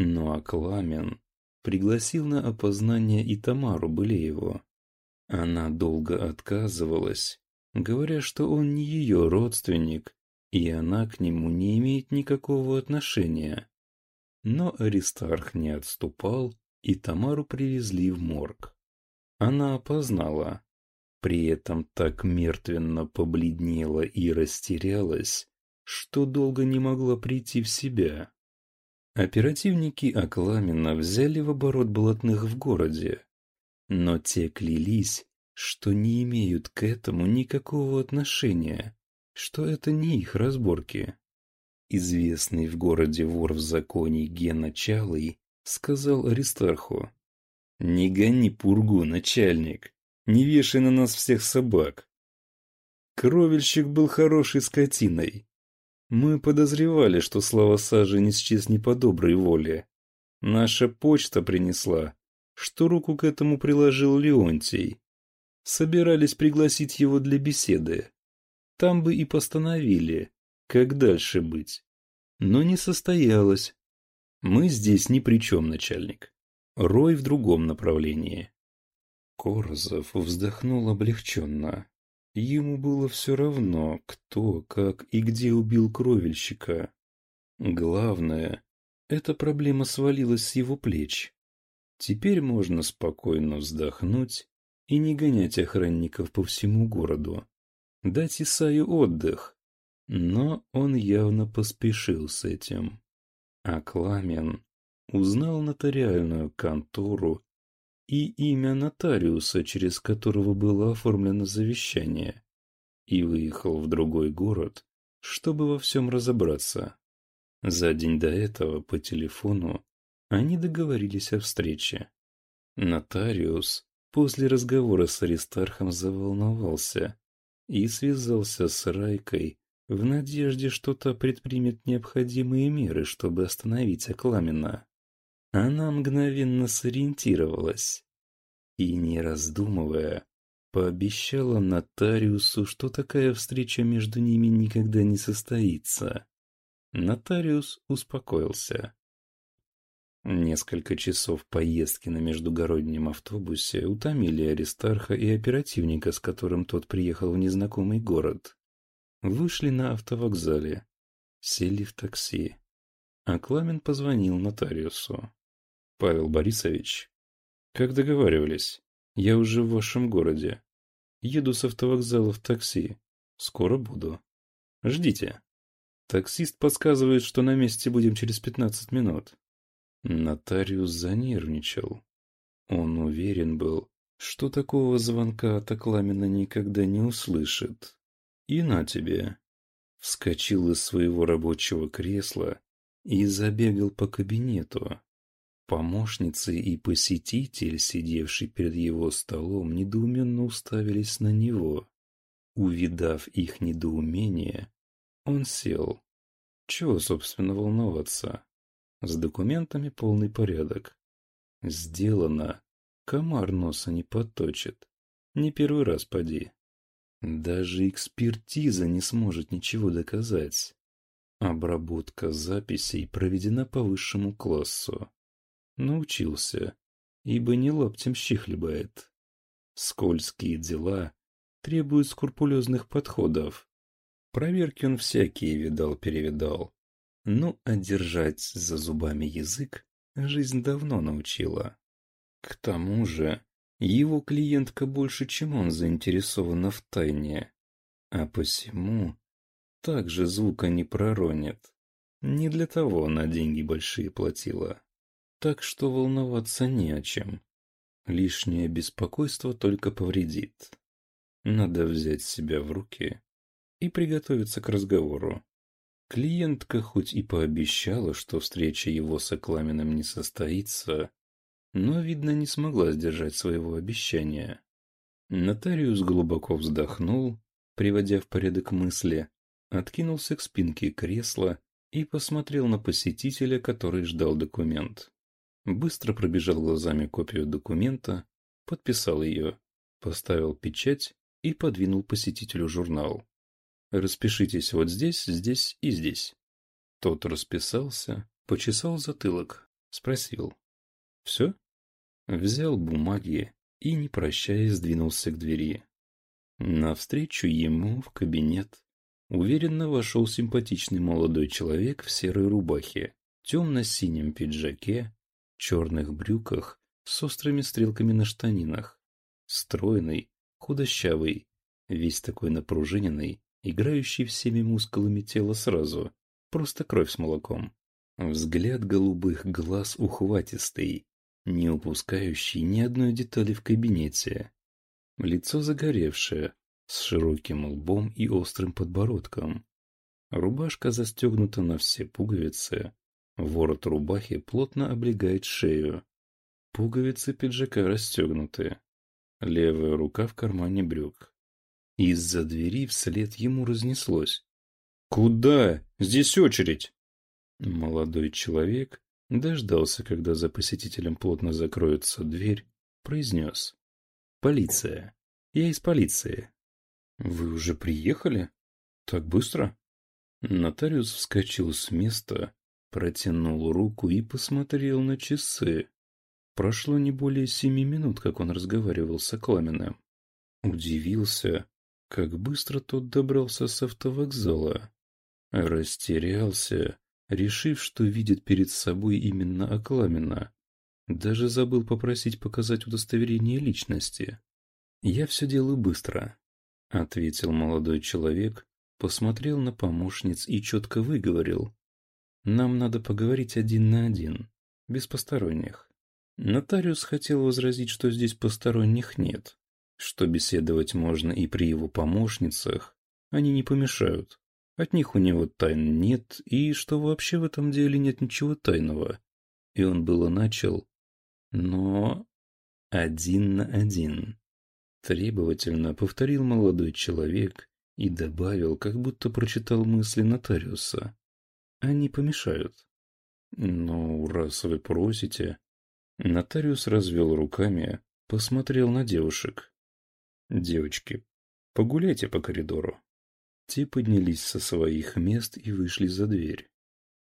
Speaker 1: Но Акламен пригласил на опознание и Тамару Былееву. Она долго отказывалась, говоря, что он не ее родственник, и она к нему не имеет никакого отношения. Но Аристарх не отступал, и Тамару привезли в морг. Она опознала, при этом так мертвенно побледнела и растерялась, что долго не могла прийти в себя. Оперативники Акламина взяли в оборот блатных в городе, но те клялись, что не имеют к этому никакого отношения, что это не их разборки. Известный в городе вор в законе Гена Чалый сказал Аристарху. «Не гони пургу, начальник, не вешай на нас всех собак. Кровельщик был хорошей скотиной. Мы подозревали, что Слава Сажи не счест не по доброй воле. Наша почта принесла, что руку к этому приложил Леонтий. Собирались пригласить его для беседы. Там бы и постановили, как дальше быть? Но не состоялось. Мы здесь ни при чем, начальник. Рой в другом направлении. Корзов вздохнул облегченно. Ему было все равно, кто, как и где убил кровельщика. Главное, эта проблема свалилась с его плеч. Теперь можно спокойно вздохнуть и не гонять охранников по всему городу. Дать Исаю отдых, но он явно поспешил с этим. А Кламен узнал нотариальную контору и имя нотариуса, через которого было оформлено завещание, и выехал в другой город, чтобы во всем разобраться. За день до этого по телефону они договорились о встрече. Нотариус после разговора с Аристархом заволновался и связался с Райкой, в надежде, что та предпримет необходимые меры, чтобы остановить Акламина. Она мгновенно сориентировалась и, не раздумывая, пообещала нотариусу, что такая встреча между ними никогда не состоится. Нотариус успокоился. Несколько часов поездки на междугороднем автобусе утомили Аристарха и оперативника, с которым тот приехал в незнакомый город. Вышли на автовокзале. Сели в такси. А Кламен позвонил нотариусу. «Павел Борисович, как договаривались, я уже в вашем городе. Еду с автовокзала в такси. Скоро буду. Ждите». Таксист подсказывает, что на месте будем через пятнадцать минут. Нотариус занервничал. Он уверен был, что такого звонка от Акламина никогда не услышит. И на тебе. Вскочил из своего рабочего кресла и забегал по кабинету. Помощницы и посетитель, сидевший перед его столом, недоуменно уставились на него. Увидав их недоумение, он сел. Чего, собственно, волноваться? С документами полный порядок. Сделано. Комар носа не подточит. Не первый раз поди. Даже экспертиза не сможет ничего доказать. Обработка записей проведена по высшему классу. Научился, ибо не лоптем щи хлебает. Скользкие дела требуют скрупулезных подходов. Проверки он всякие видал-перевидал. Ну, а держать за зубами язык жизнь давно научила. К тому же, его клиентка больше, чем он заинтересована в тайне. А посему также звука не проронит. Не для того она деньги большие платила. Так что волноваться не о чем. Лишнее беспокойство только повредит. Надо взять себя в руки и приготовиться к разговору. Клиентка хоть и пообещала, что встреча его с Акламиным не состоится, но, видно, не смогла сдержать своего обещания. Нотариус глубоко вздохнул, приводя в порядок мысли, откинулся к спинке кресла и посмотрел на посетителя, который ждал документ. Быстро пробежал глазами копию документа, подписал ее, поставил печать и подвинул посетителю журнал. Распишитесь вот здесь, здесь и здесь. Тот расписался, почесал затылок, спросил. Все? Взял бумаги и, не прощаясь, сдвинулся к двери. Навстречу ему в кабинет уверенно вошел симпатичный молодой человек в серой рубахе, темно-синем пиджаке, черных брюках с острыми стрелками на штанинах. Стройный, худощавый, весь такой напружиненный, играющий всеми мускулами тела сразу, просто кровь с молоком. Взгляд голубых глаз ухватистый, не упускающий ни одной детали в кабинете. Лицо загоревшее, с широким лбом и острым подбородком. Рубашка застегнута на все пуговицы, ворот рубахи плотно облегает шею. Пуговицы пиджака расстегнуты. Левая рука в кармане брюк. Из-за двери вслед ему разнеслось. «Куда? Здесь очередь!» Молодой человек дождался, когда за посетителем плотно закроется дверь, произнес. «Полиция. Я из полиции». «Вы уже приехали? Так быстро?» Нотариус вскочил с места, протянул руку и посмотрел на часы. Прошло не более семи минут, как он разговаривал с Акламиным. Удивился, как быстро тот добрался с автовокзала. Растерялся, решив, что видит перед собой именно Акламина. Даже забыл попросить показать удостоверение личности. «Я все делаю быстро», — ответил молодой человек, посмотрел на помощниц и четко выговорил. «Нам надо поговорить один на один, без посторонних». Нотариус хотел возразить, что здесь посторонних нет, что беседовать можно и при его помощницах, они не помешают. От них у него тайн нет, и что вообще в этом деле нет ничего тайного. И он было начал, но один на один. Требовательно повторил молодой человек и добавил, как будто прочитал мысли нотариуса. Они помешают. Ну, раз вы просите... Нотариус развел руками, посмотрел на девушек. «Девочки, погуляйте по коридору». Те поднялись со своих мест и вышли за дверь.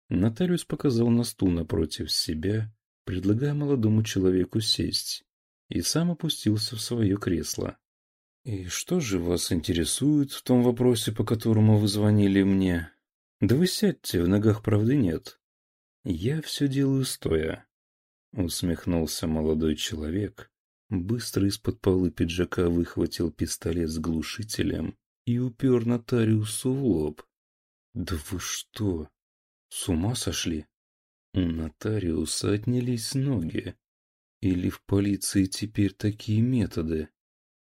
Speaker 1: Нотариус показал на стул напротив себя, предлагая молодому человеку сесть, и сам опустился в свое кресло. «И что же вас интересует в том вопросе, по которому вы звонили мне? Да вы сядьте, в ногах правды нет. Я все делаю стоя», — усмехнулся молодой человек, быстро из-под полы пиджака выхватил пистолет с глушителем и упер нотариусу в лоб. «Да вы что, с ума сошли?» У нотариуса отнялись ноги. Или в полиции теперь такие методы?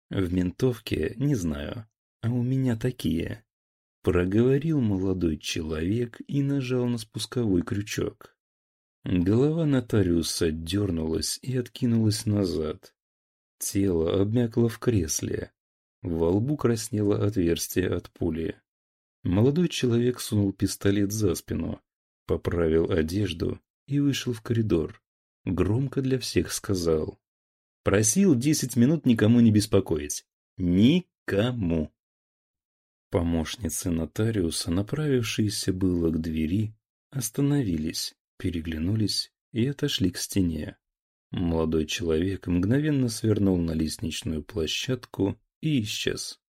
Speaker 1: В ментовке не знаю, а у меня такие. Проговорил молодой человек и нажал на спусковой крючок. Голова нотариуса дернулась и откинулась назад. Тело обмякло в кресле. Во лбу краснело отверстие от пули. Молодой человек сунул пистолет за спину, поправил одежду и вышел в коридор. Громко для всех сказал. Просил десять минут никому не беспокоить. Никому. Помощницы нотариуса, направившиеся было к двери, остановились, переглянулись и отошли к стене. Молодой человек мгновенно свернул на лестничную площадку и исчез.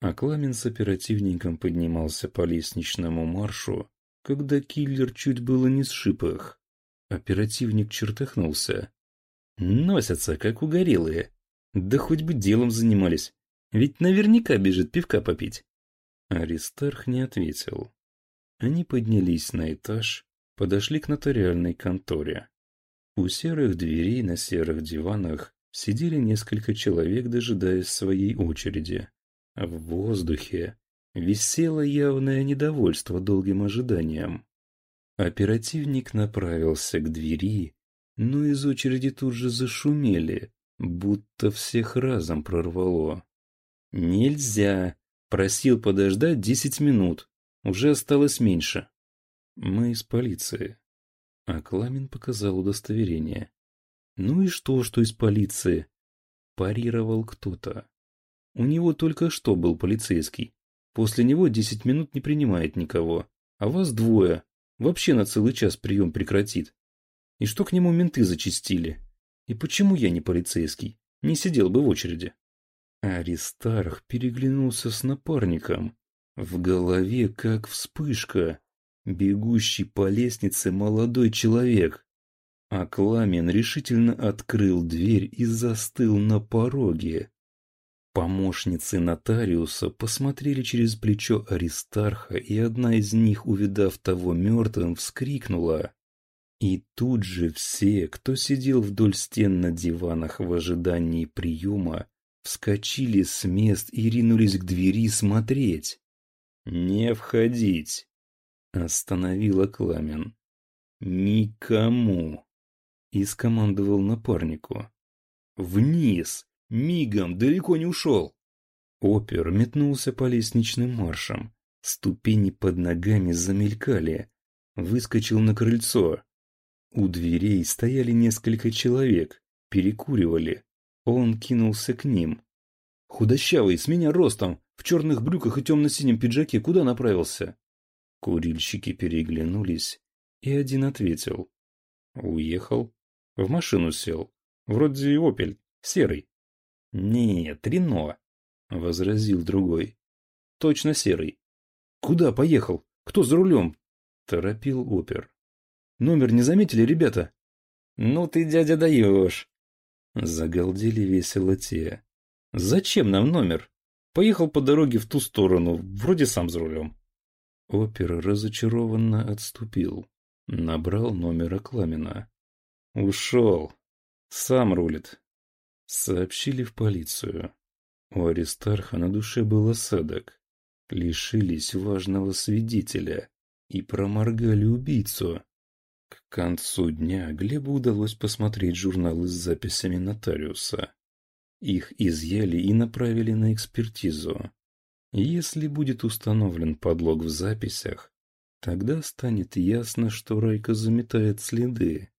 Speaker 1: А Кламен с оперативником поднимался по лестничному маршу, когда киллер чуть было не сшиб их. Оперативник чертыхнулся. Носятся, как угорелые. Да хоть бы делом занимались. Ведь наверняка бежит пивка попить. Аристарх не ответил. Они поднялись на этаж, подошли к нотариальной конторе. У серых дверей на серых диванах сидели несколько человек, дожидаясь своей очереди. В воздухе висело явное недовольство долгим ожиданием. Оперативник направился к двери, но из очереди тут же зашумели, будто всех разом прорвало. «Нельзя!» Просил подождать десять минут. Уже осталось меньше. Мы из полиции. А Кламин показал удостоверение. Ну и что, что из полиции? Парировал кто-то. У него только что был полицейский. После него десять минут не принимает никого. А вас двое. Вообще на целый час прием прекратит. И что к нему менты зачистили? И почему я не полицейский? Не сидел бы в очереди. Аристарх переглянулся с напарником. В голове как вспышка. Бегущий по лестнице молодой человек. А Кламен решительно открыл дверь и застыл на пороге. Помощницы нотариуса посмотрели через плечо Аристарха, и одна из них, увидав того мертвым, вскрикнула. И тут же все, кто сидел вдоль стен на диванах в ожидании приема, вскочили с мест и ринулись к двери смотреть. «Не входить!» — остановила Кламен. «Никому!» — и скомандовал напарнику. «Вниз! Мигом! Далеко не ушел!» Опер метнулся по лестничным маршам. Ступени под ногами замелькали. Выскочил на крыльцо. У дверей стояли несколько человек, перекуривали. Он кинулся к ним. Худощавый, с меня ростом, в черных брюках и темно-синем пиджаке, куда направился? Курильщики переглянулись, и один ответил. Уехал. В машину сел. Вроде «Опель», серый. «Нет, Рено», — возразил другой. «Точно серый». «Куда поехал? Кто за рулем?» — торопил опер. «Номер не заметили, ребята?» «Ну ты, дядя, даешь!» Загалдели весело те. «Зачем нам номер? Поехал по дороге в ту сторону, вроде сам за рулем». Опер разочарованно отступил. Набрал номер Кламена. «Ушел. Сам рулит». Сообщили в полицию. У Аристарха на душе был осадок. Лишились важного свидетеля и проморгали убийцу. К концу дня Глебу удалось посмотреть журналы с записями нотариуса. Их изъяли и направили на экспертизу. Если будет установлен подлог в записях, тогда станет ясно, что Райка заметает следы.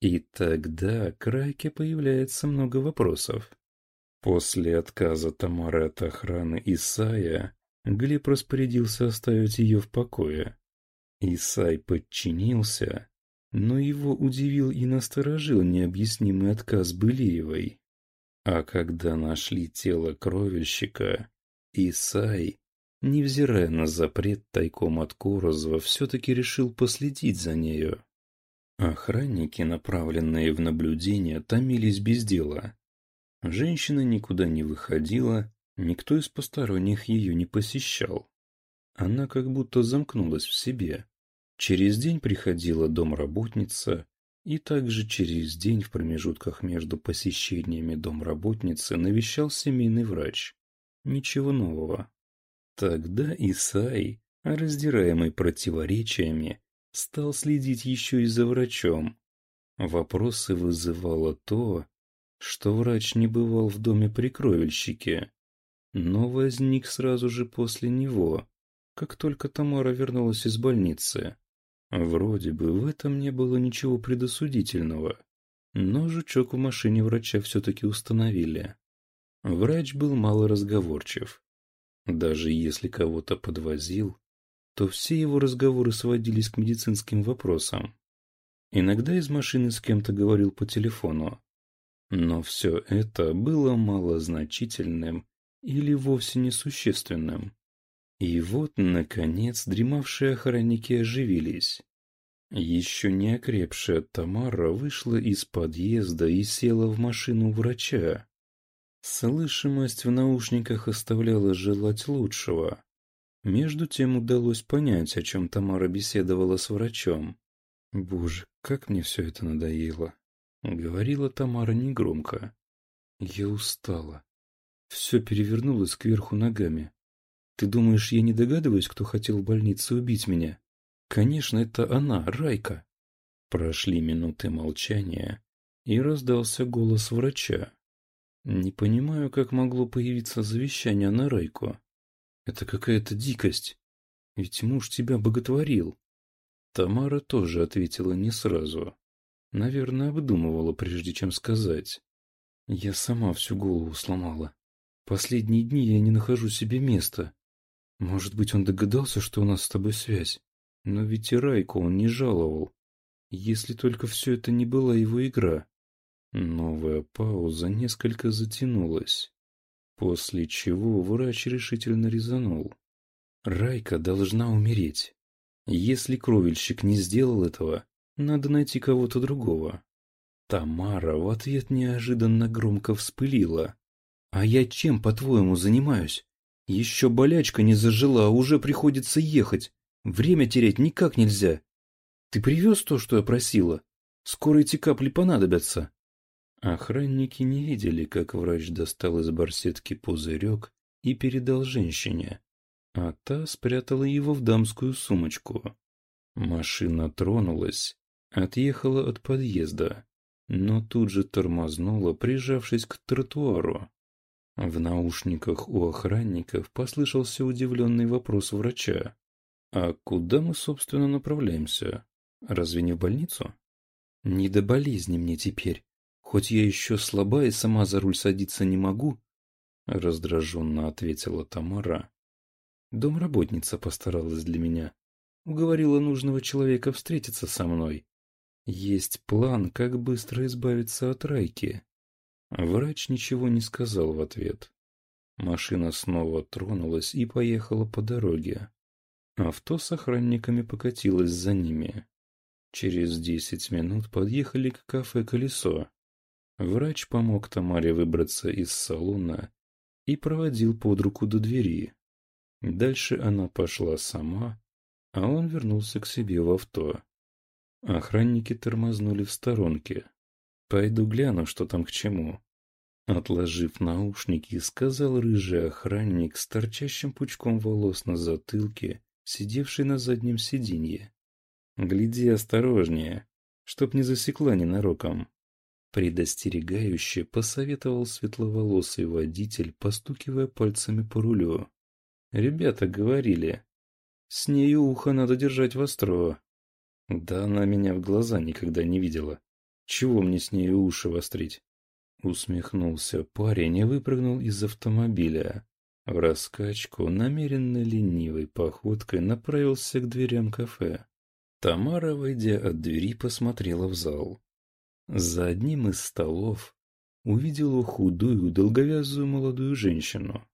Speaker 1: И тогда к Райке появляется много вопросов. После отказа Тамары от охраны Исая, Глеб распорядился оставить ее в покое. Исай подчинился, но его удивил и насторожил необъяснимый отказ Былиевой. А когда нашли тело кровельщика, Исай, невзирая на запрет тайком от Корозова, все-таки решил последить за нею. Охранники, направленные в наблюдение, томились без дела. Женщина никуда не выходила, никто из посторонних ее не посещал. Она как будто замкнулась в себе. Через день приходила домработница, и также через день в промежутках между посещениями домработницы навещал семейный врач. Ничего нового. Тогда Исай, раздираемый противоречиями, стал следить еще и за врачом. Вопросы вызывало то, что врач не бывал в доме при кровельщике, но возник сразу же после него, как только Тамара вернулась из больницы. Вроде бы в этом не было ничего предосудительного, но жучок в машине врача все-таки установили. Врач был малоразговорчив. Даже если кого-то подвозил, то все его разговоры сводились к медицинским вопросам. Иногда из машины с кем-то говорил по телефону. Но все это было малозначительным или вовсе несущественным. И вот, наконец, дремавшие охранники оживились. Еще не окрепшая Тамара вышла из подъезда и села в машину врача. Слышимость в наушниках оставляла желать лучшего. Между тем удалось понять, о чем Тамара беседовала с врачом. «Боже, как мне все это надоело!» — говорила Тамара негромко. «Я устала. Все перевернулось кверху ногами. Ты думаешь, я не догадываюсь, кто хотел в больнице убить меня? Конечно, это она, Райка. Прошли минуты молчания, и раздался голос врача. Не понимаю, как могло появиться завещание на Райку. Это какая-то дикость. Ведь муж тебя боготворил. Тамара тоже ответила не сразу. Наверное, обдумывала, прежде чем сказать. Я сама всю голову сломала. Последние дни я не нахожу себе места. Может быть, он догадался, что у нас с тобой связь. Но ведь и Райку он не жаловал. Если только все это не была его игра. Новая пауза несколько затянулась. После чего врач решительно резанул. Райка должна умереть. Если кровельщик не сделал этого, надо найти кого-то другого. Тамара в ответ неожиданно громко вспылила. «А я чем, по-твоему, занимаюсь? Еще болячка не зажила, а уже приходится ехать. Время терять никак нельзя. Ты привез то, что я просила? Скоро эти капли понадобятся. Охранники не видели, как врач достал из барсетки пузырек и передал женщине, а та спрятала его в дамскую сумочку. Машина тронулась, отъехала от подъезда, но тут же тормознула, прижавшись к тротуару. В наушниках у охранников послышался удивленный вопрос врача. «А куда мы, собственно, направляемся? Разве не в больницу?» «Не до болезни мне теперь. Хоть я еще слаба и сама за руль садиться не могу», — раздраженно ответила Тамара. Домработница постаралась для меня. Уговорила нужного человека встретиться со мной. Есть план, как быстро избавиться от Райки. Врач ничего не сказал в ответ. Машина снова тронулась и поехала по дороге. Авто с охранниками покатилось за ними. Через десять минут подъехали к кафе «Колесо». Врач помог Тамаре выбраться из салона и проводил под руку до двери. Дальше она пошла сама, а он вернулся к себе в авто. Охранники тормознули в сторонке. Пойду гляну, что там к чему. Отложив наушники, сказал рыжий охранник с торчащим пучком волос на затылке, сидевший на заднем сиденье. Гляди осторожнее, чтоб не засекла ненароком. Предостерегающе посоветовал светловолосый водитель, постукивая пальцами по рулю. Ребята говорили, с нею ухо надо держать востро. Да она меня в глаза никогда не видела. Чего мне с ней уши вострить? Усмехнулся парень и выпрыгнул из автомобиля. В раскачку, намеренно ленивой походкой, направился к дверям кафе. Тамара, войдя от двери, посмотрела в зал. За одним из столов увидела худую, долговязую молодую женщину.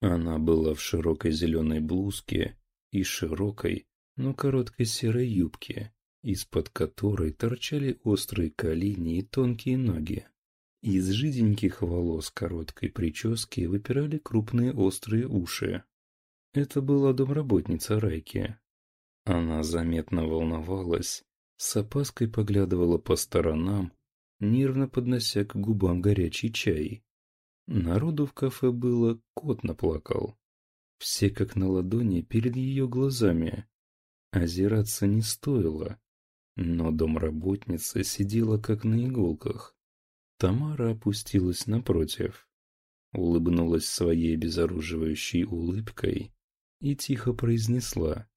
Speaker 1: Она была в широкой зеленой блузке и широкой, но короткой серой юбке, из-под которой торчали острые колени и тонкие ноги. Из жиденьких волос короткой прически выпирали крупные острые уши. Это была домработница Райки. Она заметно волновалась, с опаской поглядывала по сторонам, нервно поднося к губам горячий чай. Народу в кафе было, кот наплакал. Все как на ладони перед ее глазами. Озираться не стоило, но домработница сидела как на иголках. Тамара опустилась напротив, улыбнулась своей обезоруживающей улыбкой и тихо произнесла.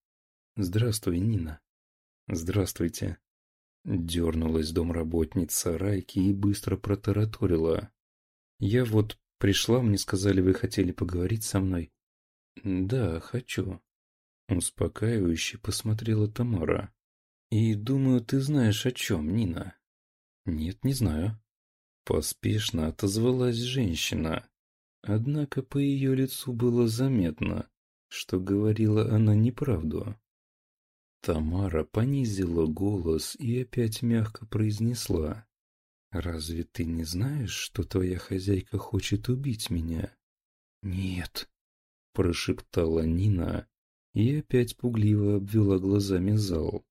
Speaker 1: «Здравствуй, Нина». «Здравствуйте». Дернулась домработница Райки и быстро протараторила. «Я вот пришла, мне сказали, вы хотели поговорить со мной». «Да, хочу». Успокаивающе посмотрела Тамара. «И думаю, ты знаешь о чем, Нина?» «Нет, не знаю». Поспешно отозвалась женщина. Однако по ее лицу было заметно, что говорила она неправду. Тамара понизила голос и опять мягко произнесла. «Разве ты не знаешь, что твоя хозяйка хочет убить меня?» «Нет», — прошептала Нина и опять пугливо обвела глазами зал.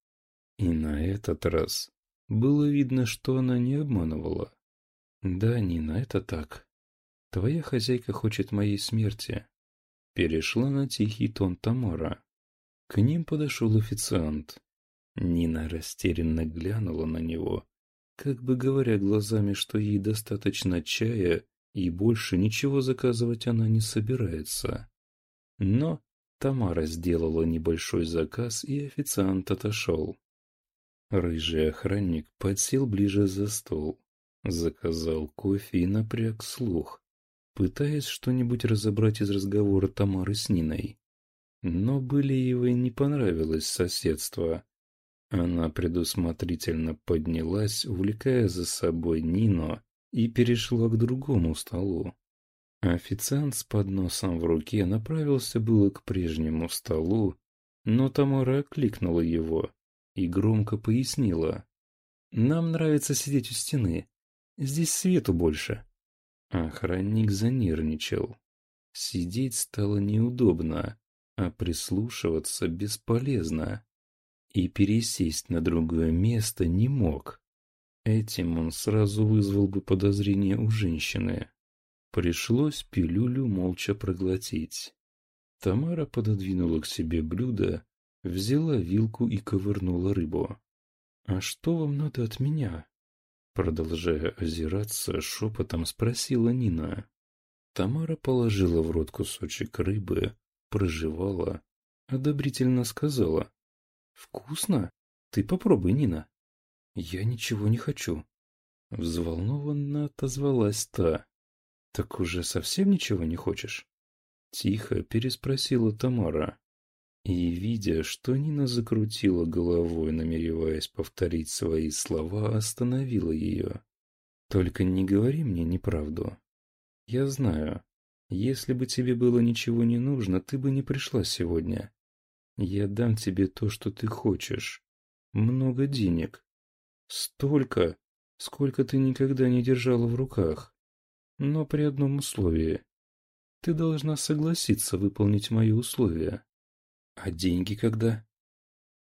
Speaker 1: И на этот раз было видно, что она не обманывала. «Да, Нина, это так. Твоя хозяйка хочет моей смерти». Перешла на тихий тон Тамара. К ним подошел официант. Нина растерянно глянула на него, как бы говоря глазами, что ей достаточно чая и больше ничего заказывать она не собирается. Но Тамара сделала небольшой заказ, и официант отошел. Рыжий охранник подсел ближе за стол, заказал кофе и напряг слух, пытаясь что-нибудь разобрать из разговора Тамары с Ниной. Но Былиевой не понравилось соседство. Она предусмотрительно поднялась, увлекая за собой Нину, и перешла к другому столу. Официант с подносом в руке направился было к прежнему столу, но Тамара окликнула его и громко пояснила. «Нам нравится сидеть у стены. Здесь свету больше». Охранник занервничал. Сидеть стало неудобно а прислушиваться бесполезно. И пересесть на другое место не мог. Этим он сразу вызвал бы подозрение у женщины. Пришлось пилюлю молча проглотить. Тамара пододвинула к себе блюдо, взяла вилку и ковырнула рыбу. «А что вам надо от меня?» Продолжая озираться, шепотом спросила Нина. Тамара положила в рот кусочек рыбы, проживала, одобрительно сказала. «Вкусно? Ты попробуй, Нина». «Я ничего не хочу». Взволнованно отозвалась та. «Так уже совсем ничего не хочешь?» Тихо переспросила Тамара. И, видя, что Нина закрутила головой, намереваясь повторить свои слова, остановила ее. «Только не говори мне неправду. Я знаю, если бы тебе было ничего не нужно, ты бы не пришла сегодня. Я дам тебе то, что ты хочешь. Много денег. Столько, сколько ты никогда не держала в руках. Но при одном условии. Ты должна согласиться выполнить мои условия. А деньги когда?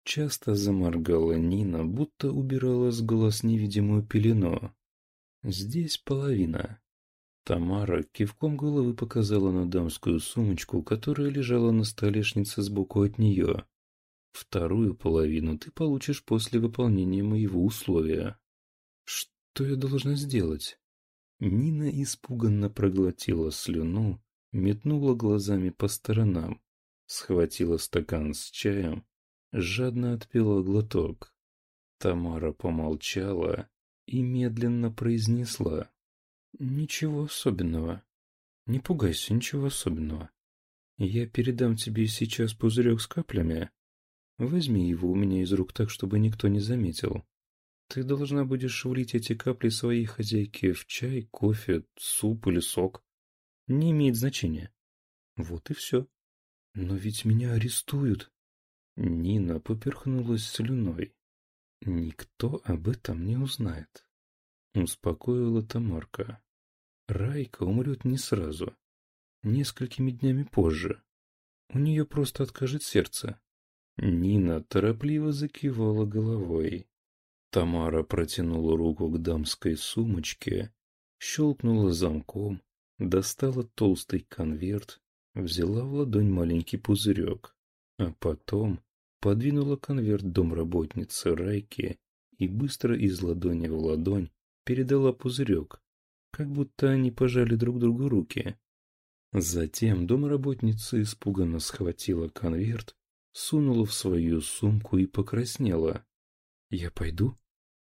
Speaker 1: Часто заморгала Нина, будто убирала с глаз невидимую пелену. Здесь половина. Тамара кивком головы показала на дамскую сумочку, которая лежала на столешнице сбоку от нее. Вторую половину ты получишь после выполнения моего условия. Что я должна сделать? Нина испуганно проглотила слюну, метнула глазами по сторонам, схватила стакан с чаем, жадно отпила глоток. Тамара помолчала и медленно произнесла. Ничего особенного. Не пугайся, ничего особенного. Я передам тебе сейчас пузырек с каплями. Возьми его у меня из рук так, чтобы никто не заметил. Ты должна будешь влить эти капли своей хозяйке в чай, кофе, суп или сок. Не имеет значения. Вот и все. Но ведь меня арестуют. Нина поперхнулась слюной. Никто об этом не узнает. Успокоила Тамарка. Райка умрет не сразу. Несколькими днями позже. У нее просто откажет сердце. Нина торопливо закивала головой. Тамара протянула руку к дамской сумочке, щелкнула замком, достала толстый конверт, взяла в ладонь маленький пузырек, а потом подвинула конверт домработнице Райки и быстро из ладони в ладонь передала пузырек, как будто они пожали друг другу руки. Затем домработница испуганно схватила конверт, сунула в свою сумку и покраснела. «Я пойду?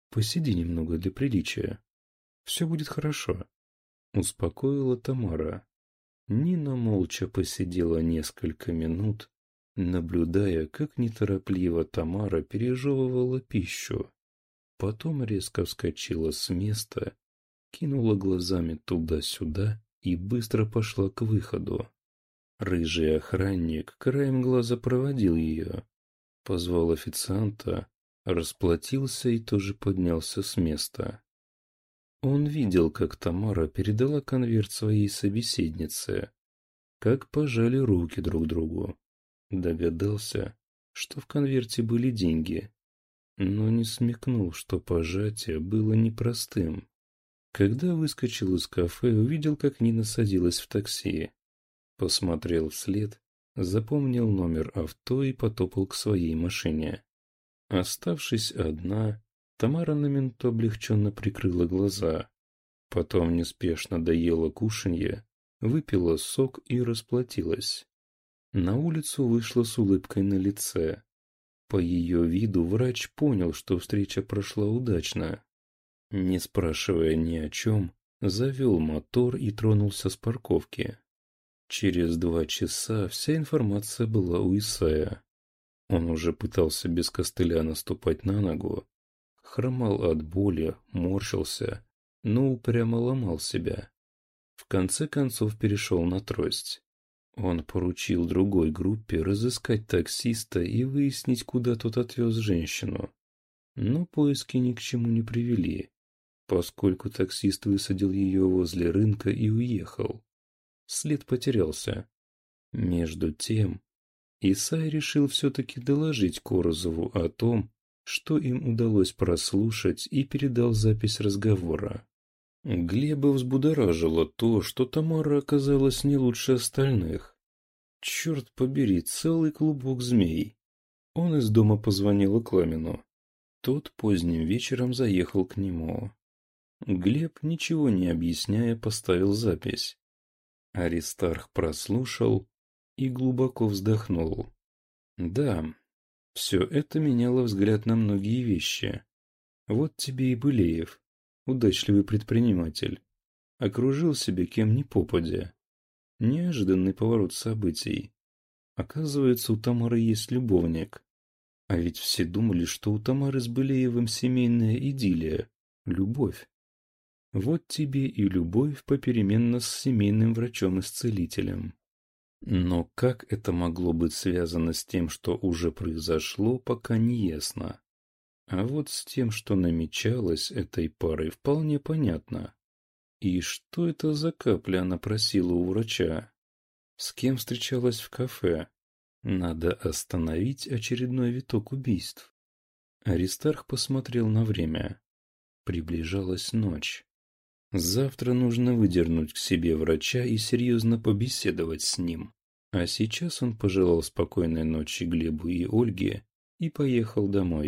Speaker 1: Посиди немного для приличия. Все будет хорошо», — успокоила Тамара. Нина молча посидела несколько минут, наблюдая, как неторопливо Тамара пережевывала пищу. Потом резко вскочила с места, кинула глазами туда-сюда и быстро пошла к выходу. Рыжий охранник краем глаза проводил ее, позвал официанта, расплатился и тоже поднялся с места. Он видел, как Тамара передала конверт своей собеседнице, как пожали руки друг другу. Догадался, что в конверте были деньги, но не смекнул, что пожатие было непростым. Когда выскочил из кафе, увидел, как Нина садилась в такси. Посмотрел вслед, запомнил номер авто и потопал к своей машине. Оставшись одна, Тамара на минуту облегченно прикрыла глаза. Потом неспешно доела кушанье, выпила сок и расплатилась. На улицу вышла с улыбкой на лице. По ее виду врач понял, что встреча прошла удачно. Не спрашивая ни о чем, завел мотор и тронулся с парковки. Через два часа вся информация была у Исая. Он уже пытался без костыля наступать на ногу, хромал от боли, морщился, но упрямо ломал себя. В конце концов перешел на трость. Он поручил другой группе разыскать таксиста и выяснить, куда тот отвез женщину. Но поиски ни к чему не привели поскольку таксист высадил ее возле рынка и уехал. След потерялся. Между тем, Исай решил все-таки доложить Корозову о том, что им удалось прослушать, и передал запись разговора. Глеба взбудоражило то, что Тамара оказалась не лучше остальных. Черт побери, целый клубок змей. Он из дома позвонил Кламину. Тот поздним вечером заехал к нему. Глеб, ничего не объясняя, поставил запись. Аристарх прослушал и глубоко вздохнул. Да, все это меняло взгляд на многие вещи. Вот тебе и Былеев, удачливый предприниматель. Окружил себя кем ни попадя. Неожиданный поворот событий. Оказывается, у Тамары есть любовник. А ведь все думали, что у Тамары с Былеевым семейная идиллия, любовь. Вот тебе и любовь попеременно с семейным врачом-исцелителем. Но как это могло быть связано с тем, что уже произошло, пока не ясно. А вот с тем, что намечалось этой парой, вполне понятно. И что это за капля она просила у врача? С кем встречалась в кафе? Надо остановить очередной виток убийств. Аристарх посмотрел на время. Приближалась ночь. Завтра нужно выдернуть к себе врача и серьезно побеседовать с ним. А сейчас он пожелал спокойной ночи Глебу и Ольге и поехал домой.